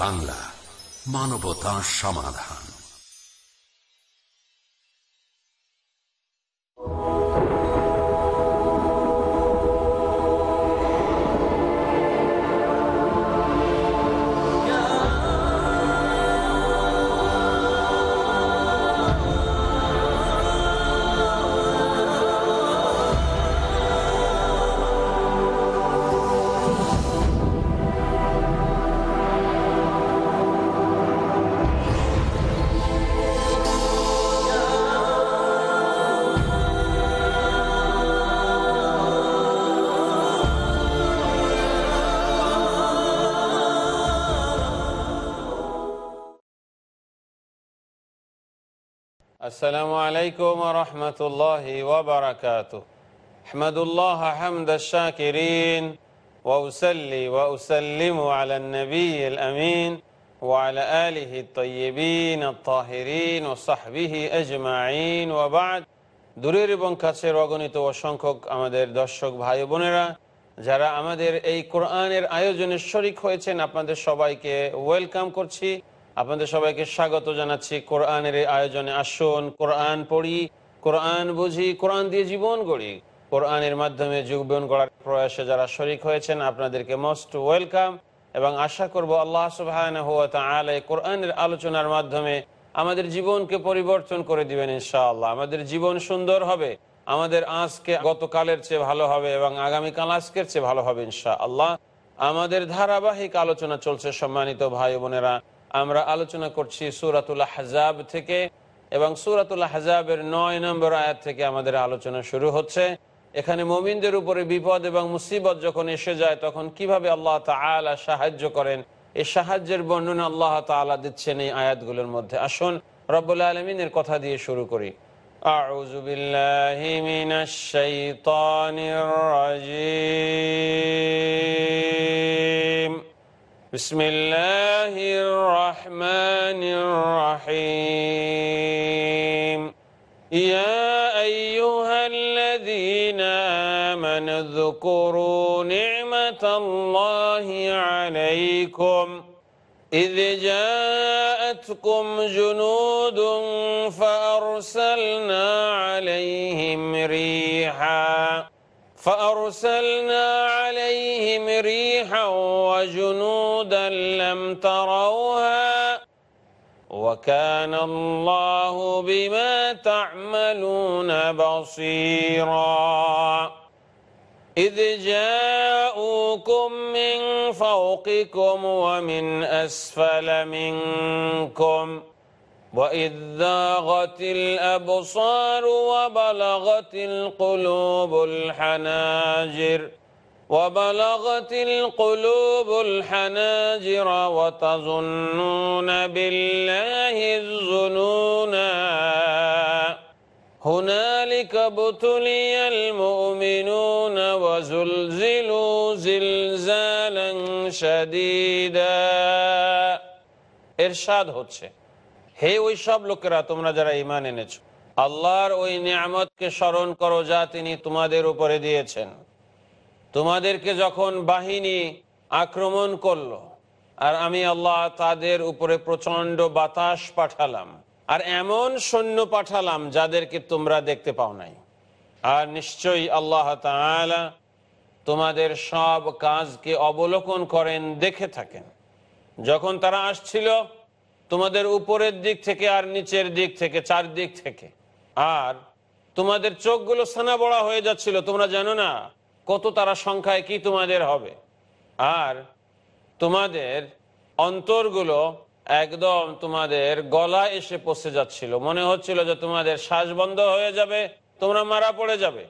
বাংলা মানবতা সমাধান। السلام عليكم ورحمة الله وبركاته أحمد الله حمد الشاكرين وأسلي وأسلم على النبي الأمين وعلى آله الطيبين الطاهرين وصحبه أجمعين وبعد দূরের এবং কাছের অগণিত অসংখ্যক আমাদের দর্শক ভাই বোনেরা যারা আমাদের এই কোরআনের আয়োজনে শরিক হয়েছেন আপনাদের সবাইকে ওয়েলকাম করছি আপনাদের সবাইকে স্বাগত জানাচ্ছি কোরআনের আয়োজনে। আসুন কোরআন পড়ি, কোরআন বুঝি, কোরআন দিয়ে জীবন গড়ি। কোরআনের মাধ্যমে জীবন গড়ার প্রয়াসে যারা শরিক হয়েছেন, আপনাদেরকে মোস্ট ওয়েলকাম এবং আশা করব আল্লাহ সুবাহ কোরআনের আলোচনার মাধ্যমে আমাদের জীবনকে পরিবর্তন করে দিবেন ইনশাআল্লাহ। আমাদের জীবন সুন্দর হবে, আমাদের আজকে গতকালের চেয়ে ভালো হবে এবং আগামীকাল আজকের চেয়ে ভালো হবে ইনশা আল্লাহ আমাদের ধারাবাহিক আলোচনা চলছে সম্মানিত ভাই বোনেরা। আমরা আলোচনা করছি সুরাতুল হাজাব থেকে এবং সুরাতুল হাজাবের নয় নম্বর আয়াত থেকে আমাদের আলোচনা শুরু হচ্ছে এখানে মমিনদের উপরে বিপদ এবং মুসিবত যখন এসে যায় তখন কিভাবে আল্লাহ তালা সাহায্য করেন এই সাহায্যের বর্ণনা আল্লাহ তালা দিচ্ছেন এই আয়াতগুলোর মধ্যে আসুন রব্বুল আলমিনের কথা দিয়ে শুরু করি أعوذ بالله من الشيطان الرجيم بسم الله الرحمن الرحيم يا أيها الذين آمنوا اذكروا نعمة الله عليكم إذ جاءتكم جنود فأرسلنا عليهم ريحا فأرسلنا ريحا وجنودا لم تروها وكان الله بما تعملون بصيرا. إذ جاءوكم من فوقكم ومن أسفل منكم وإذ ذاغت الأبصار وبلغت القلوب الحناجر وبلغت القلوب الحناجر وتظنون بالله الظنونا هنالك ابتلي المؤمنون وزلزلوا زلزالا شديدا এরশাদ হচ্ছে হে ওই সব লোকেরা তোমরা যারা ইমান এনেছ আল্লাহর ওই নিয়ামতকে স্মরণ করো যা তিনি তোমাদের উপরে দিয়েছেন তোমাদেরকে যখন বাহিনী আক্রমণ করল, আর আমি আল্লাহ তাদের উপরে প্রচণ্ড বাতাস পাঠালাম, আর এমন সৈন্য পাঠালাম যাদেরকে তোমরা দেখতে পাও নাই। আর নিশ্চয়ই আল্লাহ তোমাদের সব কাজকে অবলোকন করেন, দেখে থাকেন। যখন তারা আসছিল, তোমাদের উপরের দিক থেকে আর নিচের দিক থেকে, চারদিক থেকে, আর তোমাদের চোখগুলো সানা বড়া হয়ে যাচ্ছিল। তোমরা জানো না কত তারা সংখ্যায় কি তোমাদের হবে? আর তোমাদের অন্তরগুলো একদম তোমাদের গলা এসে পচে যাচ্ছিল। মনে হচ্ছিল যে তোমাদের শ্বাস বন্ধ হয়ে যাবে, তোমরা মারা পড়ে যাবে।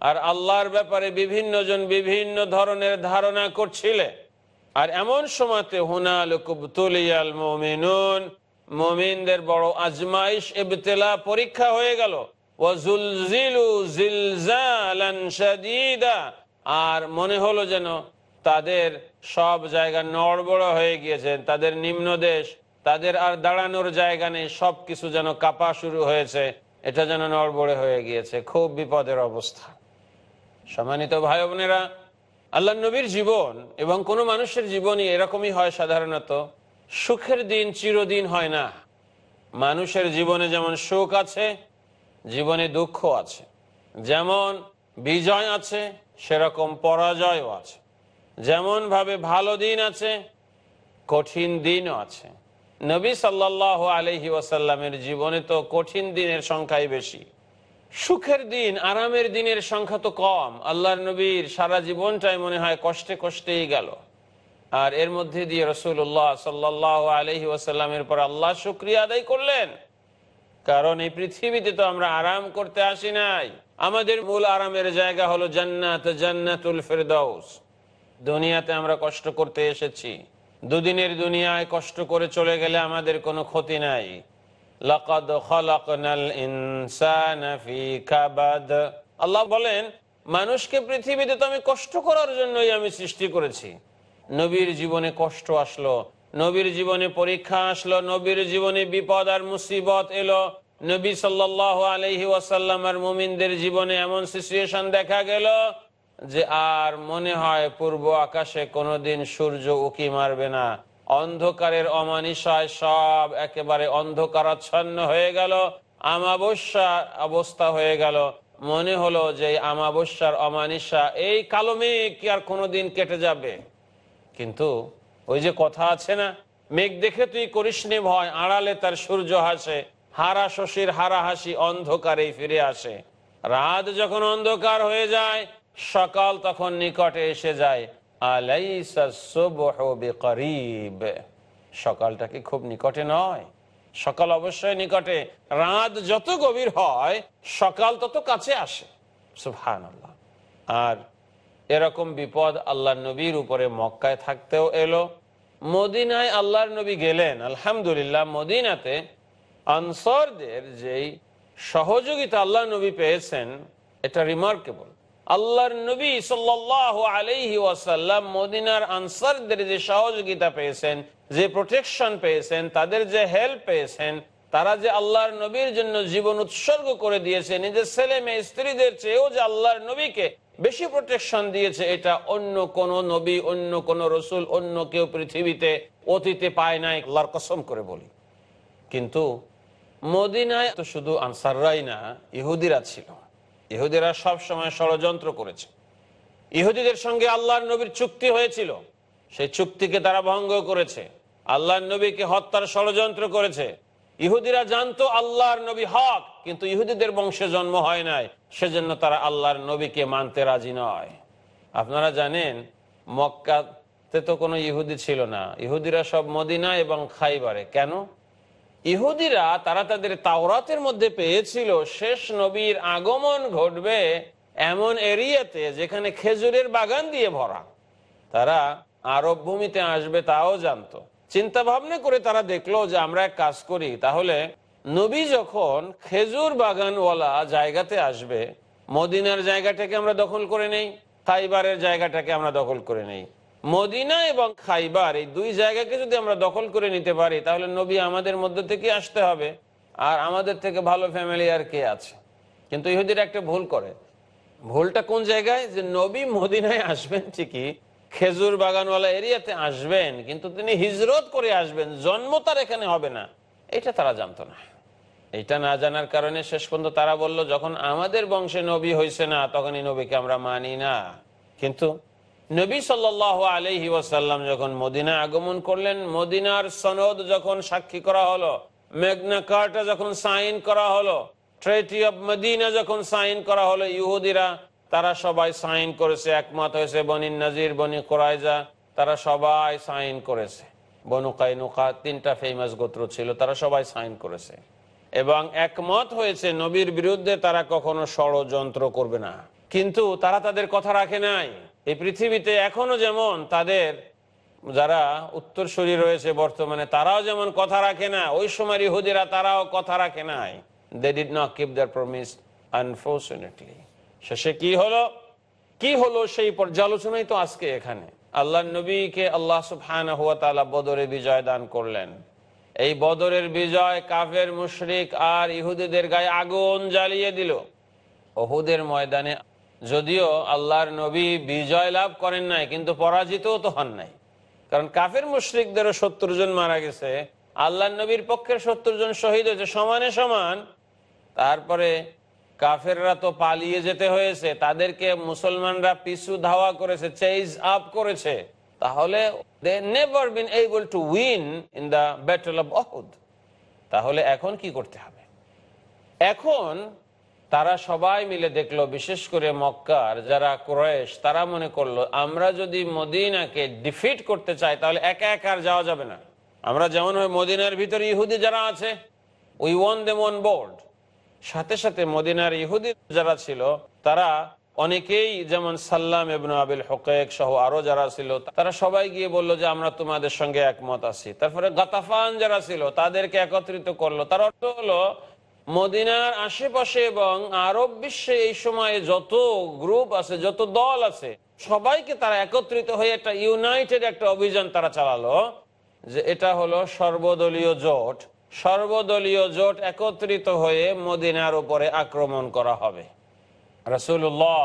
আর আল্লাহর ব্যাপারে বিভিন্ন জন বিভিন্ন ধরনের ধারণা করছিলে। আর এমন সময়তে হুনালুকুবতুলিয়াল মমিনুন, মমিনদের বড় আজমাইশ এবতেলা পরীক্ষা হয়ে গেল। আর মনে হলো যেন তাদের সব জায়গা নড়বড় হয়ে গিয়েছেন তাদের নিম্ন দেশ, তাদের আর দাঁড়ানোর জায়গা নেই সব কিছু যেন কাপা শুরু হয়েছে, এটা যেন নড়বড়ে হয়ে গিয়েছে, খুব বিপদের অবস্থা। সম্মানিত ভাই বোনেরা আল্লাহ নবীর জীবন এবং কোনো মানুষের জীবনই এরকমই হয় সাধারণত, সুখের দিন চিরদিন হয় না। মানুষের জীবনে যেমন সুখ আছে জীবনে দুঃখ আছে। যেমন বিজয় আছে, সেরকম পরাজয়ও আছে। যেমন ভাবে ভালো দিন আছে, কঠিন দিনও আছে। নবী সাল্লাহ আলহি ওয়াসাল্লামের জীবনে তো কঠিন দিনের সংখ্যাই বেশি। সুখের দিন, আরামের দিনের সংখ্যা তো কম। আল্লাহর নবীর সারা জীবনটাই মনে হয় কষ্টে কষ্টেই গেল। আর এর মধ্যে দিয়ে রসুল্লাহ সাল্লাহ আলহি ওয়াসাল্লামের পর আল্লাহ শুক্রিয়া আদায় করলেন। কারণ এই পৃথিবীতে তো আমরা আরাম করতে আসি নাই। আমাদের মূল আরামের জায়গা হলো জান্নাত, জান্নাতুল ফেরদাউস। দুনিয়াতে আমরা কষ্ট করতে এসেছি। দুদিনের দুনিয়ায় কষ্ট করে চলে গেলে আমাদের কোনো ক্ষতি নাই। আল্লাহ বলেন, মানুষকে পৃথিবীতে তো আমি কষ্ট করার জন্যই আমি সৃষ্টি করেছি। নবীর জীবনে কষ্ট আসলো নবীর জীবনে পরীক্ষা আসলো, নবীর জীবনে বিপদ আর মুসিবত এলো। নবী সাল্লাহ আলহি ওয়াসাল্লাম আর মুমিনদের জীবনে এমন সিচুয়েশন দেখা গেল যে আর মনে হয় পূর্ব আকাশে কোনোদিন সূর্য উকি মারবে না। অন্ধকারের অমানিসায় সব একেবারে অন্ধকারাচ্ছন্ন হয়ে গেল, আমাবস্যা অবস্থা হয়ে গেল। মনে হলো যে আমাবস্যার অমানিসা এই কালো মেঘ কি আর কোনোদিন কেটে যাবে। কিন্তু ওই যে কথা আছে না, মেঘ দেখে তুই করিস ভয়, আড়ালে তার সূর্য হাসে, হারা শশীর হারা হাসি অন্ধকারেই ফিরে আসে। রাত যখন অন্ধকার হয়ে যায়, সকাল তখন নিকটে এসে যায়। সকালটা কি খুব নিকটে নয়, সকাল অবশ্যই নিকটে। রাত যত গভীর হয়, সকাল তত কাছে আসে। সুবহানাল্লাহ। আর এরকম বিপদ আল্লাহ নবীর উপরে মক্কায় থাকতেও এলো। মদিনায় আল্লাহর নবী গেলেন। আলহামদুলিল্লাহ, মদিনাতে আনসরদের যেই সহযোগিতা আল্লাহ নবী পেয়েছেন, এটা রিমার্কেবল আল্লাহর নবী সাল্লাহ আলাইহি ওয়াসাল্লাম মদিনার আনসারদের যে সহযোগিতা পেয়েছেন, যে প্রোটেকশন পেয়েছেন, তাদের যে হেল্প পেয়েছেন, তারা যে আল্লাহর নবীর জন্য জীবন উৎসর্গ করে দিয়েছে, নিজের ছেলে মেয়ে স্ত্রীদের চেয়েও যে আল্লাহর নবীকে বেশি প্রোটেকশন দিয়েছে এটা অন্য কোন নবী, অন্য কোন রসুল, অন্য কেউ পৃথিবীতে অতীতে পায় নাই। আল্লাহর কসম করে বলি। কিন্তু মদিনায় তো শুধু আনসাররাই না, ইহুদিরা ছিল। ইহুদিরা সব সময় ষড়যন্ত্র করেছে। ইহুদিদের সঙ্গে আল্লাহর নবীর চুক্তি হয়েছিল। সেই চুক্তিকে তারা ভঙ্গ করেছে। আল্লাহর নবীকে হত্যার ষড়যন্ত্র করেছে। ইহুদিরা জানতো আল্লাহর নবী হক। কিন্তু ইহুদিদের বংশে জন্ম হয় নাই, সেজন্য তারা আল্লাহর নবীকে মানতে রাজি নয়। আপনারা জানেন, মক্কাতে তো কোনো ইহুদি ছিল না। ইহুদিরা সব মদিনা এবং খাইবারে। কেন? ইহুদিরা, তারা তাদের তাওরাতের মধ্যে পেয়েছিল, শেষ নবীর আগমন ঘটবে এমন এরিয়াতে যেখানে খেজুরের বাগান দিয়ে ভরা। তারা আরব ভূমিতে আসবে তাও জানতো। চিন্তা ভাবনা করে তারা দেখল যে আমরা এক কাজ করি, তাহলে নবী যখন খেজুর বাগানওয়ালা জায়গাতে আসবে, মদিনার জায়গাটাকে আমরা দখল করে নেই, খাইবারের জায়গাটাকে আমরা দখল করে নেই। মদিনা এবং খাইবার এই দুই জায়গাকে যদি আমরা দখল করে নিতে পারি, তাহলে নবী আমাদের মধ্যে থেকে আসতে হবে, আর আমাদের থেকে ভালো ফ্যামিলি আর কে আছে? কিন্তু ইহুদিরা একটা ভুল করে। ভুলটা কোন জায়গায়? যে নবী মদিনায় আসবেন ঠিকই, খেজুর বাগানওয়ালা এরিয়াতে আসবেন, কিন্তু তিনি হিজরত করে আসবেন, জন্ম তার এখানে হবে না, এটা তারা জানতো না। এটা না জানার কারণে শেষ পর্যন্ত তারা বলল, যখন আমাদের বংশে নবী হয়েছে না তখন এই নবীকে আমরা মানি না। কিন্তু নবী সাল আলহি ওয়াসাল্লাম যখন মদিনা আগমন করলেন, মদিনার সনদ যখন সাক্ষী করা হলো, মেঘনা যখন সাইন করা হলো, ট্রেটি অব মদিনা যখন সাইন করা হলো, ইহুদিরা, তারা সবাই সাইন করেছে, একমত হয়েছে, বনি নাজির, বনি কোরাইজা, তারা সবাই সাইন করেছে। বনু কাইনুকা তিনটা ফেমাস গোত্র ছিল, তারা সবাই সাইন করেছে। এবং একমত হয়েছে নবীর বিরুদ্ধে তারা কখনো ষড়যন্ত্র করবে না। কিন্তু তারা তাদের কথা রাখে নাই। এই পৃথিবীতে এখনও যেমন তাদের যারা উত্তরসূরি রয়েছে বর্তমানে, তারাও যেমন কথা রাখে না, ওই সময় ইহুদিরা তারাও কথা রাখে নাই। They did not keep their promise unfortunately শেষে কি হলো? কি হলো সেই পর্যালোচনাই তো আজকে এখানে। আল্লাহ নবীকে আল্লাহ সুফহান হুয়া তালা বদরে বিজয় দান করলেন। এই বদরের বিজয় কাফের, মুশরিক আর ইহুদিদের গায়ে আগুন জ্বালিয়ে দিল। ওহুদের ময়দানে যদিও আল্লাহর নবী বিজয় লাভ করেন নাই, কিন্তু পরাজিতও তো হন নাই। কারণ কাফের, মুশ্রিকদেরও সত্তর জন মারা গেছে আল্লাহ নবীর পক্ষের সত্তর জন শহীদ হয়েছে সমানে সমান। তারপরে কাফেররা তো পালিয়ে যেতে হয়েছে, তাদেরকে মুসলমানরা পিছু ধাওয়া করেছে, চেইজ আপ করেছে। তাহলে they never been able to win in the battle of Uhud তাহলে এখন কি করতে হবে? এখন তারা সবাই মিলে দেখল, বিশেষ করে মক্কার যারা ক্রয়েশ তারা মনে করল, আমরা যদি মদিনাকে ডিফিট করতে চাই, তাহলে একা একা আর যাওয়া যাবে না। আমরা যেমন মদিনার ভিতরে ইহুদি যারা আছে we won them on board সাথে সাথে মদিনার ইহুদি যারা ছিল, তারা অনেকেই যেমন সাল্লাম এবং আবিল হকেক সহ আরও যারা ছিল, তারা সবাই গিয়ে বলল যে, আমরা তোমাদের সঙ্গে একমত আছি। তারপরে গাতাফান যারা ছিল, তাদেরকে একত্রিত করল। তার অর্থ হলো, মদিনার আশেপাশে এবং আরব বিশ্বে এই সময়ে যত গ্রুপ আছে, যত দল আছে, সবাইকে তারা একত্রিত হয়ে একটা ইউনাইটেড একটা অভিযান তারা চালালো, যে এটা হলো সর্বদলীয় জোট। সর্বদলীয় জোট একত্রিত হয়ে মদিনার উপরে আক্রমণ করা হবে। রসুল্লাহ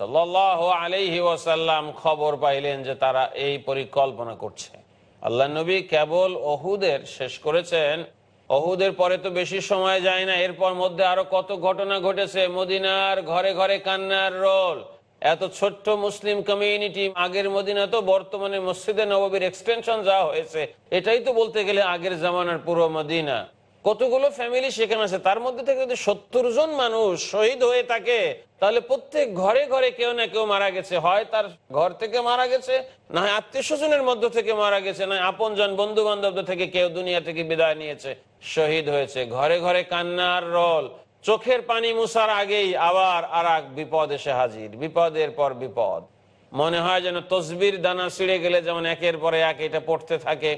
সাল্লাহ আলাইহি ওয়াসাল্লাম খবর পাইলেন যে তারা এই পরিকল্পনা করছে। আল্লাহ নবী কেবল অহুদের শেষ করেছেন। অহুদের পরে তো বেশি সময় যায় না, এরপর মধ্যে আরও কত ঘটনা ঘটেছে, মদিনার ঘরে ঘরে কান্নার রোল। এত ছোট্ট মুসলিম কমিউনিটি আগের মদিনা তো বর্তমানে মসজিদে নববীর এক্সটেনশন যা হয়েছে। এটাই তো বলতে গেলে আগের জামানার পুরো মদিনা। কতগুলো ফ্যামিলি সেখানে আছে? তার মধ্যে থেকে যদি সত্তর জন মানুষ শহীদ হয়ে থাকে, তাহলে প্রত্যেক ঘরে ঘরে কেউ না কেউ মারা গেছে। হয় তার ঘর থেকে মারা গেছে, না হয় আত্মীয় স্বজনের মধ্য থেকে মারা গেছে, না আপন জন বন্ধু বান্ধব থেকে কেউ দুনিয়া থেকে বিদায় নিয়েছে, শহীদ হয়েছে। ঘরে ঘরে কান্নার রোল। চোখের পানি মুসার আগেই আবার আর এক বিপদ এসে হাজির। বিপদের পর বিপদ। মনে হয় যেন তসবির দানা ছিঁড়ে গেলে যেমন একের পরে এক এটা পড়তে থাকে।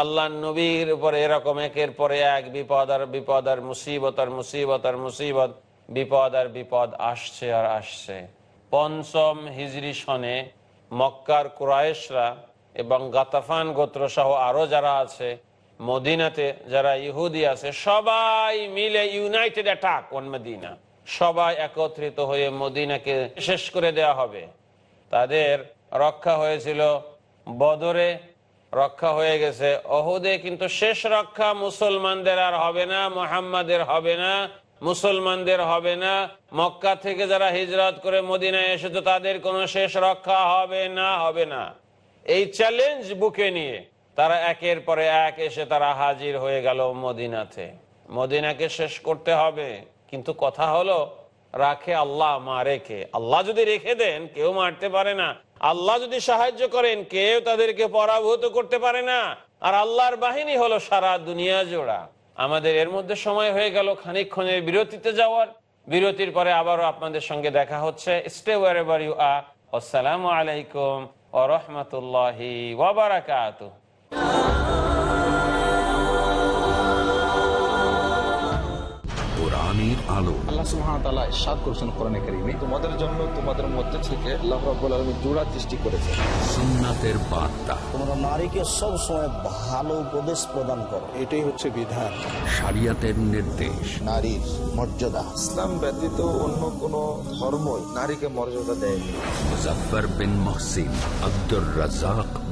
আল্লাহ নবীর উপরে এরকম একের পরে এক বিপদ আর বিপদ আর মুসিবত আর মুসিবত আর মুসিবত, বিপদ আর বিপদ আসছে আর আসছে। পঞ্চম হিজরি সনে মক্কার কুরাইশরা এবং গাতাফান গোত্র সহ আরও যারা আছে, মদিনাতে যারা ইহুদি আছে, সবাই মিলে ইউনাইটেড অ্যাটাক অন মদিনা। সবাই একত্রিত হয়ে মদিনাকে শেষ করে দেয়া হবে। তাদের রক্ষা হয়েছিল বদরে রক্ষা হয়ে গেছে। অহুদে কিন্তু শেষ রক্ষা মুসলমানদের আর হবে না, মোহাম্মদের হবে না, মুসলমানদের হবে না। মক্কা থেকে যারা হিজরত করে মদিনায় এসেছে, তাদের কোনো শেষ রক্ষা হবে না হবে না। এই চ্যালেঞ্জ বুকে নিয়ে তারা একের পরে এক এসে তারা হাজির হয়ে গেল মদিনাতে। মদিনাকে শেষ করতে হবে। কিন্তু কথা হলো, রাখে আল্লাহ মারে কে আল্লাহ যদি রেখে দেন, কেউ মারতে পারে না। আল্লাহ যদি সাহায্য করেন, কেউ তাদেরকে পরাভূত করতে পারে না। আর আল্লাহর বাহিনী হলো সারা দুনিয়া জোড়া। আমাদের এর মধ্যে সময় হয়ে গেল খানিক্ষণের বিরতিতে যাওয়ার। বিরতির পরে আবারও আপনাদের সঙ্গে দেখা হচ্ছে। স্টে ওয়ার এভার ইউ আসসালামু আলাইকুম ও রহমতুল্লাহি ওয়াবারাকাতুহ আল্লাহ সুবহানাহু ওয়া তাআলা কোরআনে কারীমে। তোমাদের জন্য তোমাদের মধ্যে থেকে আল্লাহ জোড়া সৃষ্টি করেছে। সুন্নাতের বার্তা। তোমরা নারীকে সব সময় ভালো উপদেশ প্রদান করো। এটাই হচ্ছে বিধান। শরিয়াতের নির্দেশ। নারীর মর্যাদা। ইসলাম ব্যতীত অন্য কোন ধর্মই নারীকে মর্যাদা দেয়নি। Muzaffar bin Mohsin Abdur Razzak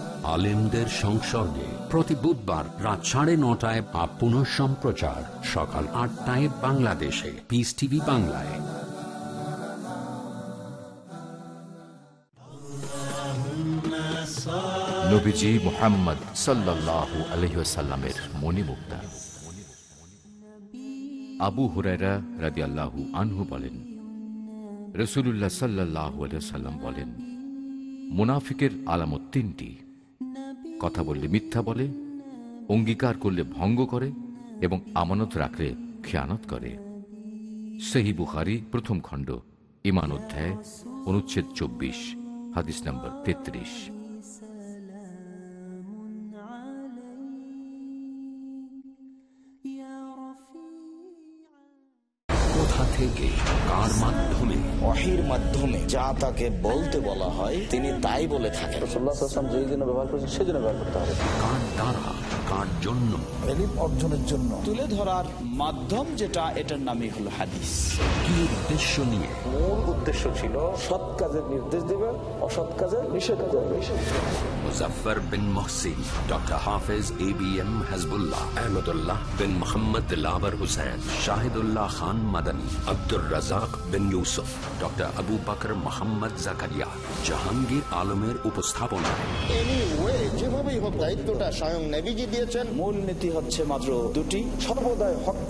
আলেমদের সংসর্গে প্রতি বুধবার রাত সাড়ে নটায় বা পুনঃ সম্প্রচার সকাল আটটায় বাংলাদেশে। পিস টিভি বাংলায়। নবীজি মোহাম্মদ মণিমুক্তা। আবু আনহু বলেন সাল্লাহ বলেন, মুনাফিকের আলামত তিনটি। কথা বললে মিথ্যা বলে, অঙ্গীকার করলে ভঙ্গ করে এবং আমানত রাখলে খেয়ানত করে। সেহী বুখারি, প্রথম খণ্ড ইমান অধ্যায়, অনুচ্ছেদ চব্বিশ, হাদিস নম্বর তেত্রিশ। থেকে কার মাধ্যমে? অহির মাধ্যমে। যা তাকে বলতে বলা হয় তিনি তাই বলে থাকেন। রসুল্লাহাম যেই জন্য ব্যবহার করছেন সেই জন্য ব্যবহার করতে হবে। কার দ্বারা? কার জন্য? অর্জনের জন্য। তুলে ধরার মাধ্যম যেটা এটার নামই হলো হাদিস। কি উদ্দেশ্য নিয়ে? মূল উদ্দেশ্য ছিল সৎ কাজের নির্দেশ দিবে অসৎ কাজের নিষেধ করবে। Muzaffar bin Mohsin doctor Hafez A B M Hizbullah Ahmadullah bin Mohammad lover Hussain Shahidullah Khan Madani Abdur Razzak bin Yusuf doctor Abu Bakar Mohammad Zakaria Jahangir আলমের Anyway, যেভাবেই হোক দায়িত্বটা স্বয়ং নেভিজি দিয়েছেন। মূল নীতি হচ্ছে মাত্র দুটি। সর্বদাই হক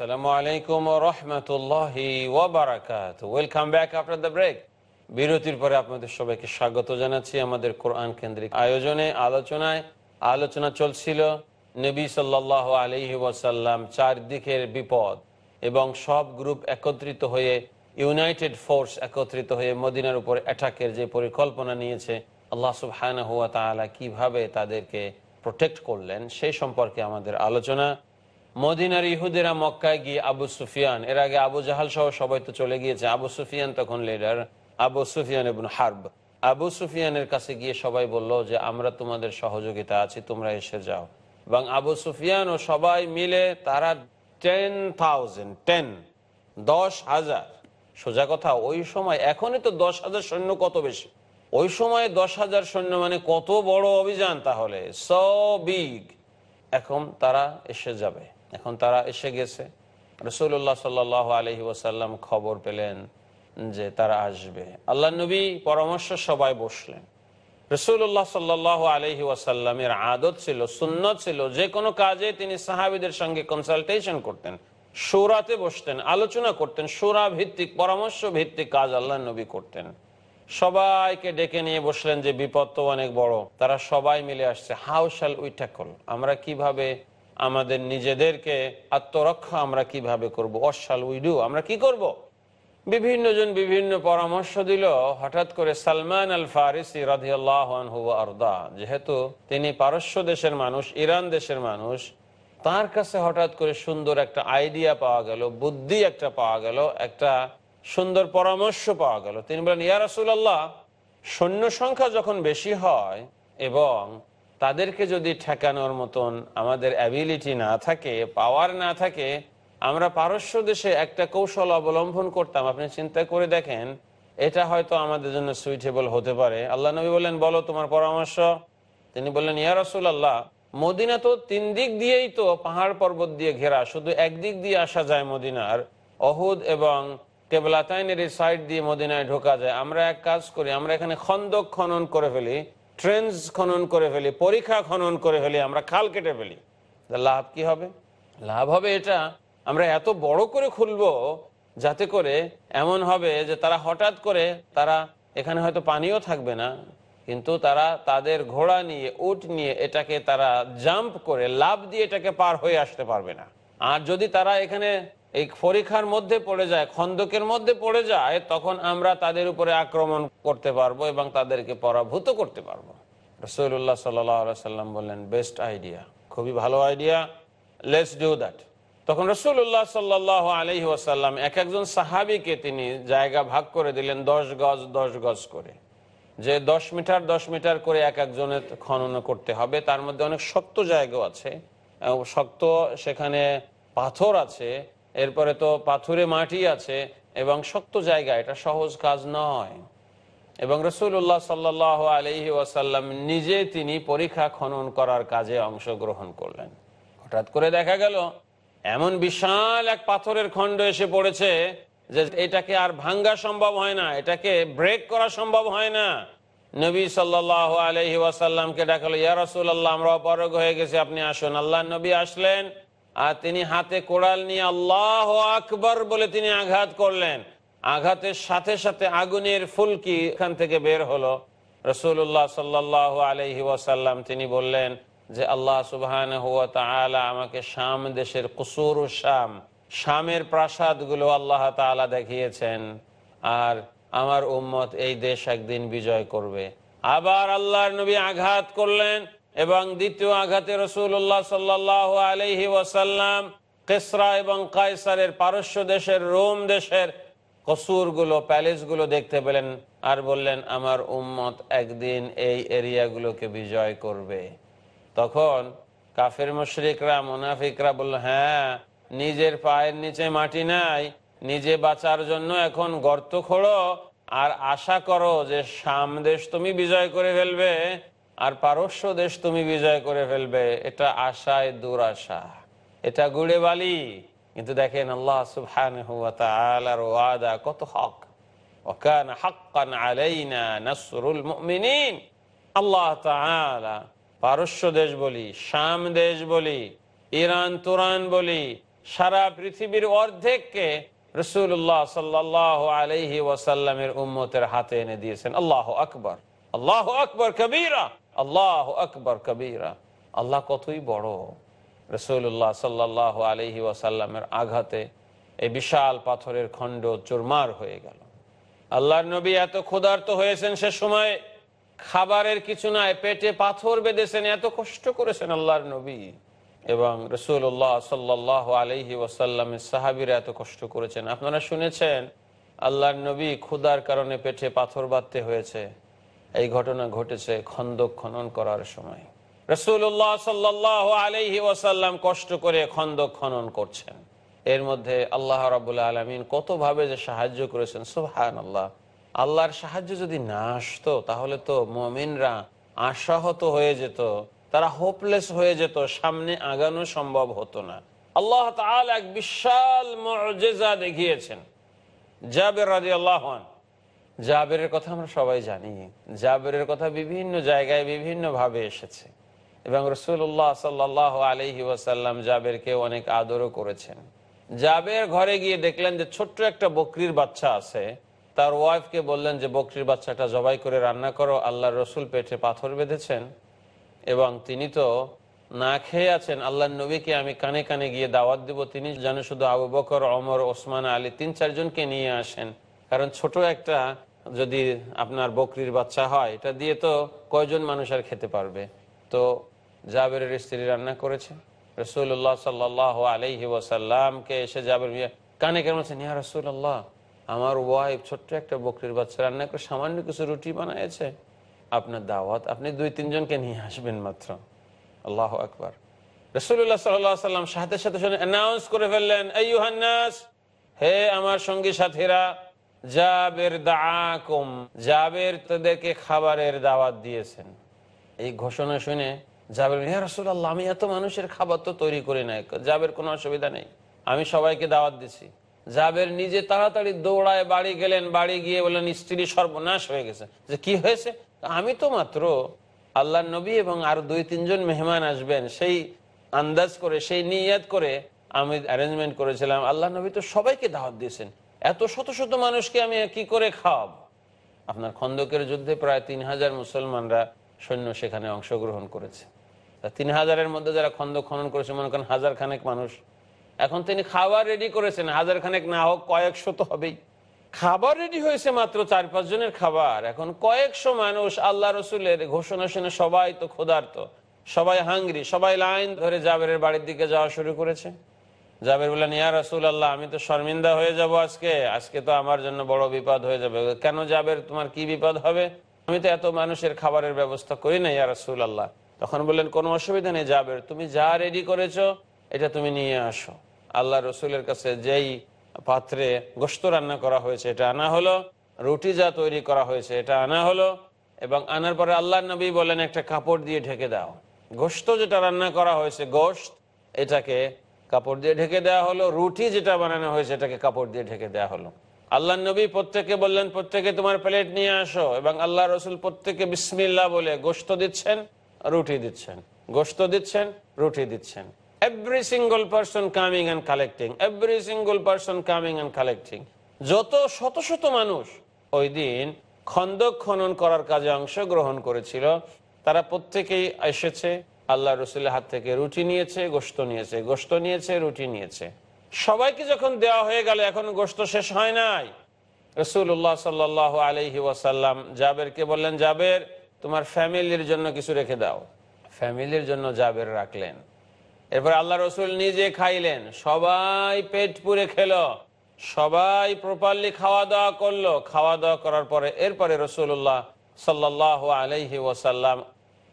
আসসালামু আলাইকুম রহমতুল্লাহি ওয়াবারাকাত welcome back after the break বিরতির পরে আপনাদের সবাইকে স্বাগত জানাচ্ছি আমাদের কোরআন কেন্দ্রিক আয়োজনে, আলোচনায়। আলোচনা চলছিল নবী সাল্লাহ আলহি ওয়াসাল্লাম চারদিকের বিপদ এবং সব গ্রুপ একত্রিত হয়ে, ইউনাইটেড ফোর্স একত্রিত হয়ে মদিনার উপর অ্যাটাকের যে পরিকল্পনা নিয়েছে, আল্লাহ সুবহানাহু হুয়া তাআলা কীভাবে তাদেরকে প্রোটেক্ট করলেন সেই সম্পর্কে আমাদের আলোচনা। মদিনার ইহুদেরা মক্কায় গিয়ে আবু সুফিয়ান, এর আগে আবু জাহাল সহ সবাই তো চলে গিয়েছে, আবু সুফিয়ান তখন লিডার আবু সুফিয়ান এবং হার্ব। আবু সুফিয়ানের কাছে গিয়ে সবাই বলল যে, আমরা তোমাদের সহযোগিতা আছি, তোমরা এসে যাও। এবং আবু সুফিয়ান ও সবাই মিলে তারা টেন থাউজেন্ড টেন দশ হাজার। সোজা কথা, ওই সময়, এখনই তো দশ হাজার সৈন্য কত বেশি? ওই সময় দশ হাজার সৈন্য মানে কত বড় অভিযান তাহলে? সো বিগ এখন তারা এসে যাবে। এখন তারা এসে গেছে। রসুল্লাহ সাল আলহি ওসাল্লাম খবর পেলেন যে তারা আসবে। আল্লাহ নবী পরামর্শ সবাই বসলেন। রসুল্লাহ সাল্লাহ আলহি ওয়াসাল্লামের আদত ছিল, সুন্নত ছিল, যে কোনো কাজে তিনি সাহাবিদের সঙ্গে কনসালটেশন করতেন, সুরাতে বসতেন, আলোচনা করতেন, সুরা ভিত্তিক, পরামর্শ ভিত্তিক কাজ আল্লাহ নবী করতেন। সবাইকে ডেকে নিয়ে বসলেন যে বিপদ তো অনেক বড়। তারা সবাই মিলে আসছে, হাউ শাল উই ট্যাকল? আমরা কীভাবে আমাদের নিজেদেরকে আত্মরক্ষা আমরা কীভাবে করব? অশাল উই ডু আমরা কি করব? বিভিন্ন জন বিভিন্ন পরামর্শ দিল। হঠাৎ করে সালমান আল ফারিসি রাধিয়াল্লাহ যেহেতু তিনি পারস্য দেশের মানুষ, ইরান দেশের মানুষ, তার কাছে হঠাৎ করে সুন্দর একটা আইডিয়া পাওয়া গেল, বুদ্ধি একটা পাওয়া গেল, একটা সুন্দর পরামর্শ পাওয়া গেল। তিনি বলেন ইয়া রাসুলাল্লাহ, সৈন্য সংখ্যা যখন বেশি হয় এবং তাদেরকে যদি ঠেকানোর মতন আমাদের অ্যাবিলিটি না থাকে পাওয়ার না থাকে, আমরা পারস্য দেশে একটা কৌশল অবলম্বন করতাম। আপনি চিন্তা করে দেখেন, এটা হয়তো আমাদের জন্য সুইটেবল হতে পারে। আল্লাহ নবী বললেন, বলো তোমার পরামর্শ। তিনি বললেন, ইয়া রসুল আল্লাহ মদিনা তো তিন দিক দিয়েই তো পাহাড় পর্বত দিয়ে ঘেরা। শুধু একদিক দিয়ে আসা যায় মদিনার। অহুদ এবং কেবলাতাইনের সাইড দিয়ে মদিনায় ঢোকা যায়। আমরা এক কাজ করি, আমরা এখানে খন্দক খনন করে ফেলি। ট্রেন্স খনন করে ফেলি, পরীক্ষা খনন করে ফেলি, আমরা খাল কেটে ফেলি লাভ কি হবে? লাভ হবে এটা, আমরা এত বড় করে খুলবো যাতে করে এমন হবে যে তারা হঠাৎ করে তারা, এখানে হয়তো পানিও থাকবে না, কিন্তু তারা তাদের ঘোড়া নিয়ে, উট নিয়ে এটাকে তারা জাম্প করে, লাভ দিয়ে এটাকে পার হয়ে আসতে পারবে না। আর যদি তারা এখানে এই পরীক্ষার মধ্যে পড়ে যায়, খন্দকের মধ্যে পড়ে যায়, তখন আমরা তাদের উপরে আক্রমণ করতে পারব এবং তাদেরকে পরাভূত করতে পারব। রসুল্লাহ সাল্লাম বললেন বেস্ট আইডিয়া খুবই ভালো আইডিয়া লেটস ডু দ্যাট তখন রসুল্লাহ সাল্লাহ আলহি ওয়াসাল্লাম এক একজন সাহাবিকে তিনি জায়গা ভাগ করে দিলেন দশ গজ দশ গজ করে। যে দশ মিটার দশ মিটার করে এক একজনের খনন করতে হবে, তার মধ্যে অনেক শক্ত জায়গা আছে শক্ত সেখানে পাথর আছে এরপরে তো পাথুরে মাটি আছে এবং শক্ত জায়গা, এটা সহজ কাজ নয়। এবং রসুল্লাহ সাল্লাহ আলহি ওয়াসাল্লাম নিজে তিনি পরীক্ষা খনন করার কাজে অংশগ্রহণ করলেন। হঠাৎ করে দেখা গেল, এমন বিশাল এক পাথরের খণ্ড এসে পড়েছে যে এটাকে আর ভাঙ্গা সম্ভব হয় না, এটাকে ব্রেক করা সম্ভব হয় না। নবী সাল্লাহ আলহি ওয়াসাল্লামকে ডাকলো, ইয়া রসুল্লাহ আমরা অপারগ হয়ে গেছি, আপনি আসুন। আল্লাহ নবী আসলেন আর তিনি হাতে কোড়াল নিয়ে আল্লাহ আকবর বলে তিনি আঘাত করলেন। আঘাতের সাথে সাথে আগুনের ফুলকি এখান থেকে বের হলো। রসুল্লাহ সাল্লাহ আলহি ওয়াসাল্লাম তিনি বললেন যে, আল্লাহ সুবহান হুয়া তাআলা আমাকে শাম দেশের কুসুর শাম, শামের প্রাসাদগুলো আল্লাহ তাআলা দেখিয়েছেন আর আমার উম্মত এই দেশ একদিন বিজয় করবে। আবার আল্লাহর নবী আঘাত করলেন। এবং দ্বিতীয় আঘাতে রসুল্লাহ সাল্লাহ আলহি ওয়াসাল্লাম কেসরা এবং কায়সারের পারস্য দেশের, রোম দেশের কসুরগুলো, প্যালেসগুলো দেখতে পেলেন আর বললেন, আমার উম্মত একদিন এই এরিয়াগুলোকে বিজয় করবে। তখন কাফের মুশরিকরা, মুনাফিকরা বলল হ্যাঁ নিজের পায়ের নিচে মাটি নাই, নিজে বাঁচার জন্য এখন গর্ত খোড়ো আর আশা করো যে সামদেশ তুমি বিজয় করে ফেলবে। আর পারস্য দেশ তুমি বিজয় করে ফেলবে, এটা আশায় দুরাশা এটা গুড়ে বালি। কিন্তু দেখেন আল্লাহ সুবহানাহু ওয়াদা, কত হক। ইরান তুরান বলি, সারা পৃথিবীর ওয়াসাল্লামের উম্মতের হাতে এনে দিয়েছেন। আল্লাহ আকবর। আল্লাহ আকবর, কবিরা। আল্লাহ আকবর কবিরা। আল্লাহ কতই বড়। রসুল্লাহ সাল্লাহ আলহি ওয়াসাল্লামের আঘাতে এই বিশাল পাথরের খণ্ড চুরমার হয়ে গেল। আল্লাহর নবী এত ক্ষুধার্ত হয়েছেন সে সময়। খাবারের কিছু নাই, পেটে পাথর বেঁধেছেন, এত কষ্ট করেছেন আল্লাহর নবী। এবং রসুল্লাহ সাল্লাহ আলহি ওয়াসাল্লামের সাহাবিরা এত কষ্ট করেছেন। আপনারা শুনেছেন, আল্লাহর নবী ক্ষুধার কারণে পেটে পাথর বাঁধতে হয়েছে। এই ঘটনা ঘটেছে খন্দক খনন করার সময়। রসুল্লাহ সাল্লাহ আলহি ওয়াসাল্লাম কষ্ট করে খন্দক খনন করছেন। এর মধ্যে আল্লাহ রাবুল্লাহ আলমিন কতভাবে যে সাহায্য করেছেন সুহান আল্লাহ আল্লাহর সাহায্য যদি না আসতো, তাহলে তো মমিনরা আশাহত হয়ে যেত, তারা হোপলেস হয়ে যেত, সামনে আগানো সম্ভব হতো না। আল্লাহ এক বিশাল মজেজা দেখিয়েছেন। জাবের রাজি আল্লাহ জাবেরের কথা আমরা সবাই জানি। জাবেরের কথা বিভিন্ন জায়গায় বিভিন্ন ভাবে এসেছে। এবং রসুল্লাহ সাল্লাহ আলহি ওয়াসাল্লাম জাবেরকে অনেক আদরও করেছেন। জাবের ঘরে গিয়ে দেখলেন যে ছোট্ট একটা বকরির বাচ্চা আছে। তার ওয়াইফকে বললেন যে, বকরির বাচ্চাটা জবাই করে রান্না করো আল্লাহ রসুল পেটে পাথর বেঁধেছেন। এবং তিনি তো না খেয়ে আছেন আল্লাহ নবীকে আমি কানে কানে গিয়ে দাওয়াত দিব, তিনি যেন শুধু আবু বকর অমর ওসমান, আলী তিন চারজনকে নিয়ে আসেন। কারণ ছোট একটা যদি আপনার বকরির বাচ্চা হয়, এটা দিয়ে তো কয়জন মানুষ আর খেতে পারবে? তো জাবেরের স্ত্রী রান্না করেছে। রসুল্লাহ সাল্লাহ আলহি ওয়াসাল্লামকে এসে জাবের কানে কেন বলছেন ইয়া রসুল্লাহ আমার ওয়াইফ ছোট্ট একটা বকরির বাচ্চা রান্না করে সামান্য কিছু রুটি বানাইছে আপনার দাওয়াত, আপনি দুই তিনজনকে নিয়ে আসবেন মাত্র। আল্লাহ আকবর। রসুল্লাহ সাল্লাম সাথে সাথে অ্যানাউন্স করে ফেললেন এই হে আমার সঙ্গী সাথীরা তাদেরকে খাবারের দাওয়াত দিয়েছেন। এই ঘোষণা শুনে জাবের হ্যাঁ রসুল্লাহ আমি এত মানুষের খাবার তো তৈরি করি নাই। জাবের কোনো অসুবিধা নেই। আমি সবাইকে দাওয়াত দিছি। জাবের নিজে তাড়াতাড়ি দৌড়ায় বাড়ি গেলেন, বাড়ি গিয়ে বললেন, স্ত্রী সর্বনাশ হয়ে গেছে। যে কি হয়েছে? আমি তো মাত্র আল্লাহ নবী এবং আর দুই, তিনজন মেহমান আসবেন, সেই আন্দাজ করে, সেই নিয়াত করে আমি অ্যারেঞ্জমেন্ট করেছিলাম। আল্লাহ নবী তো সবাইকে দাওয়াত দিয়েছেন। এত শত শত মানুষকে আমি কি করে খাওয়াব? আপনার খন্দকের যুদ্ধে প্রায় তিন হাজার মুসলমানরা সৈন্য সেখানে অংশগ্রহণ করেছে। তিন হাজারের মধ্যে যারা খন্দক খনন করেছে, মনে করেন হাজার খানেক মানুষ, এখন তিনি খাবার রেডি করেছেন। হাজার খানেক না হোক, কয়েকশো তো হবেই। খাবার রেডি হয়েছে মাত্র চার, পাঁচ জনের খাবার। এখন কয়েকশো মানুষ আল্লাহ রসুলের ঘোষণা শুনে সবাই তো ক্ষুধার্ত, সবাই হাঙ্গরি সবাই লাইন ধরে জাবেরের বাড়ির দিকে যাওয়া শুরু করেছে। জাবের বললেন, ইয়া রসুল আল্লাহ আমি তো শর্মিন্দা হয়ে যাব আজকে। আজকে তো আমার জন্য বড় বিপদ হয়ে যাবে। কেন জাবের, তোমার কি বিপদ হবে? আমি তো এত মানুষের খাবারের ব্যবস্থা করি না ইয়া রসুল আল্লাহ তখন বললেন, কোনো অসুবিধা নেই জাবের, তুমি যা রেডি করেছ, এটা তুমি নিয়ে আসো। আল্লাহ রসুলের কাছে যেই পাত্রে গোস্ত রান্না করা হয়েছে, এটা আনা হলো। রুটি যা তৈরি করা হয়েছে, এটা আনা হলো। এবং আনার পরে আল্লাহ নবী বলেন একটা কাপড় দিয়ে ঢেকে দাও। গোস্ত যেটা রান্না করা হয়েছে গোস্ত এটাকে কাপড় দিয়ে ঢেকে দেওয়া হলো, রুটি যেটা বানানো হয়েছে এটাকে কাপড় দিয়ে ঢেকে দেওয়া হলো। আল্লাহ নবী প্রত্যেকে বললেন, প্রত্যেকে তোমার প্লেট নিয়ে আসো। এবং আল্লাহ রসুল প্রত্যেকে বিসমিল্লা বলে গোস্ত দিচ্ছেন, রুটি দিচ্ছেন। গোস্ত দিচ্ছেন, রুটি দিচ্ছেন। Every single person coming and collecting every single person coming and collecting যত শত শত মানুষ ওই দিন খন্দক খনন করার কাজে অংশগ্রহণ করেছিল। তারা প্রত্যেকেই এসেছে আল্লাহ রসুলের হাত থেকে রুটি নিয়েছে গোস্ত নিয়েছে গোস্ত নিয়েছে, রুটি নিয়েছে। সবাইকে যখন দেওয়া হয়ে গেল, এখন গোস্ত শেষ হয় নাই। রসুল্লাহ সাল্লাহ আলহি ওয়াসাল্লাম জাবেরকে বললেন, জাবের, তোমার ফ্যামিলির জন্য কিছু রেখে দাও। ফ্যামিলির জন্য জাবের রাখলেন। এরপর আল্লাহ রসুল নিজে খাইলেন। সবাই পেট পুরে খেল। সবাই প্রপারলি খাওয়া দাওয়া করল। খাওয়া দাওয়া করার পরে, এরপরে রসুল্লাহ সাল্লাহ আলহি ওয়াসাল্লাম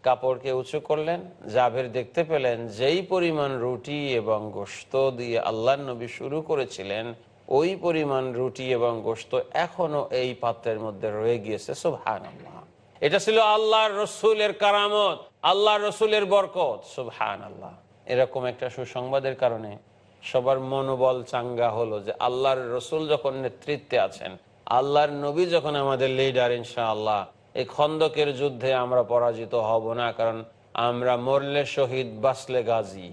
কাপড়কে উঁচু করলেন, জাভের দেখতে পেলেন যেই পরিমাণ রুটি এবং গোস্ত দিয়ে আল্লাহ নবী শুরু করেছিলেন, ওই পরিমাণ রুটি এবং গোস্ত এখনও এই পাত্রের মধ্যে রয়ে গিয়েছে সুবহান এটা ছিল আল্লাহর রসুলের কারামত আল্লাহ রসুলের বরকত সুবহান আল্লাহ এরকম একটা সুসংবাদের কারণে সবার মনোবল চাঙ্গা হলো যে আল্লাহর রসুল যখন নেতৃত্বে আছেন, আল্লাহর নবী যখন আমাদের লিডার ইনশাআল্লাহ এই খন্দকের যুদ্ধে আমরা পরাজিত হব না, কারণ আমরা মরলে শহীদ বাসলে গাজী।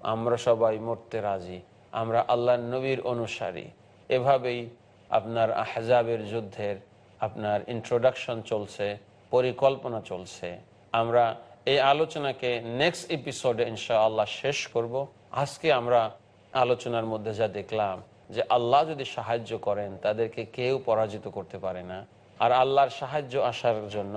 আমরা সবাই মরতে রাজি। আমরা আল্লাহ নবীর অনুসারী। এভাবেই আপনার আহজাবের যুদ্ধের আপনার ইন্ট্রোডাকশন চলছে, পরিকল্পনা চলছে। আমরা এই আলোচনাকে নেক্সট এপিসোডে ইনশাআল্লাহ শেষ করব। আজকে আমরা আলোচনার মধ্যে যা দেখলাম যে আল্লাহ যদি সাহায্য করেন, তাদেরকে কেউ পরাজিত করতে পারে না। আর আল্লাহর সাহায্য আসার জন্য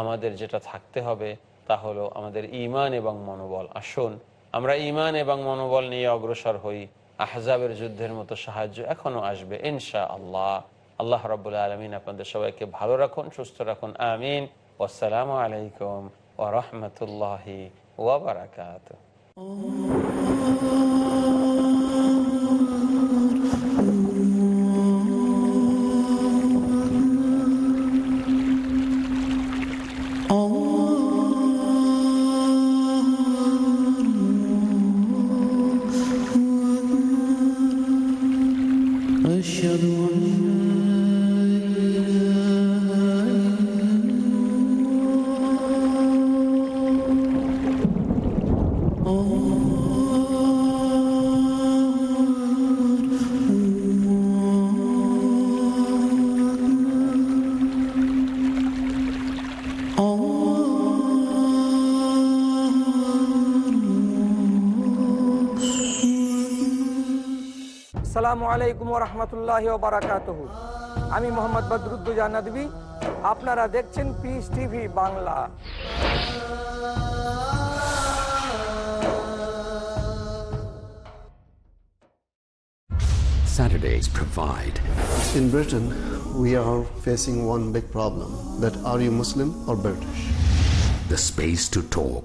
আমাদের যেটা থাকতে হবে তা হলো আমাদের ইমান এবং মনোবল। আসুন, আমরা ইমান এবং মনোবল নিয়ে অগ্রসর হই। আহজাবের যুদ্ধের মতো সাহায্য এখনও আসবে ইনশা আল্লাহ আল্লাহ রবুল্লা আলমিন আপনাদের সবাইকে ভালো রাখুন, সুস্থ রাখুন, আমিন। আসসালামু আলাইকুম ওরহমতুল্লাহি ওবরাকাত Oh আসসালামু আলাইকুম রহমতুল্লাহ বারাকাত আমি মোহাম্মদ বদরুদ্দুজা নদী আপনারা দেখছেন peace TV Bangla Saturdays provide. In Britain, we are facing one big problem that are you Muslim or British? The space to talk.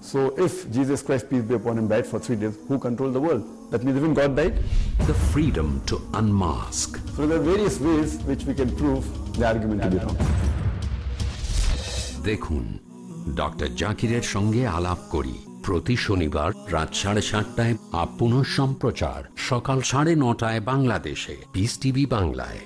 so if Jesus Christ, peace be upon him, died for three days, who controlled the world? That means even God died? The freedom to unmask. So there are various ways which we can prove the argument to be wrong. দেখুন doctor জাকিরের সঙ্গে আলাপ করি প্রতি শনিবার রাত সাড়ে সাতটায় আপন সম্প্রচার সকাল সাড়ে নটায় বাংলাদেশে পিস টিভি বাংলায়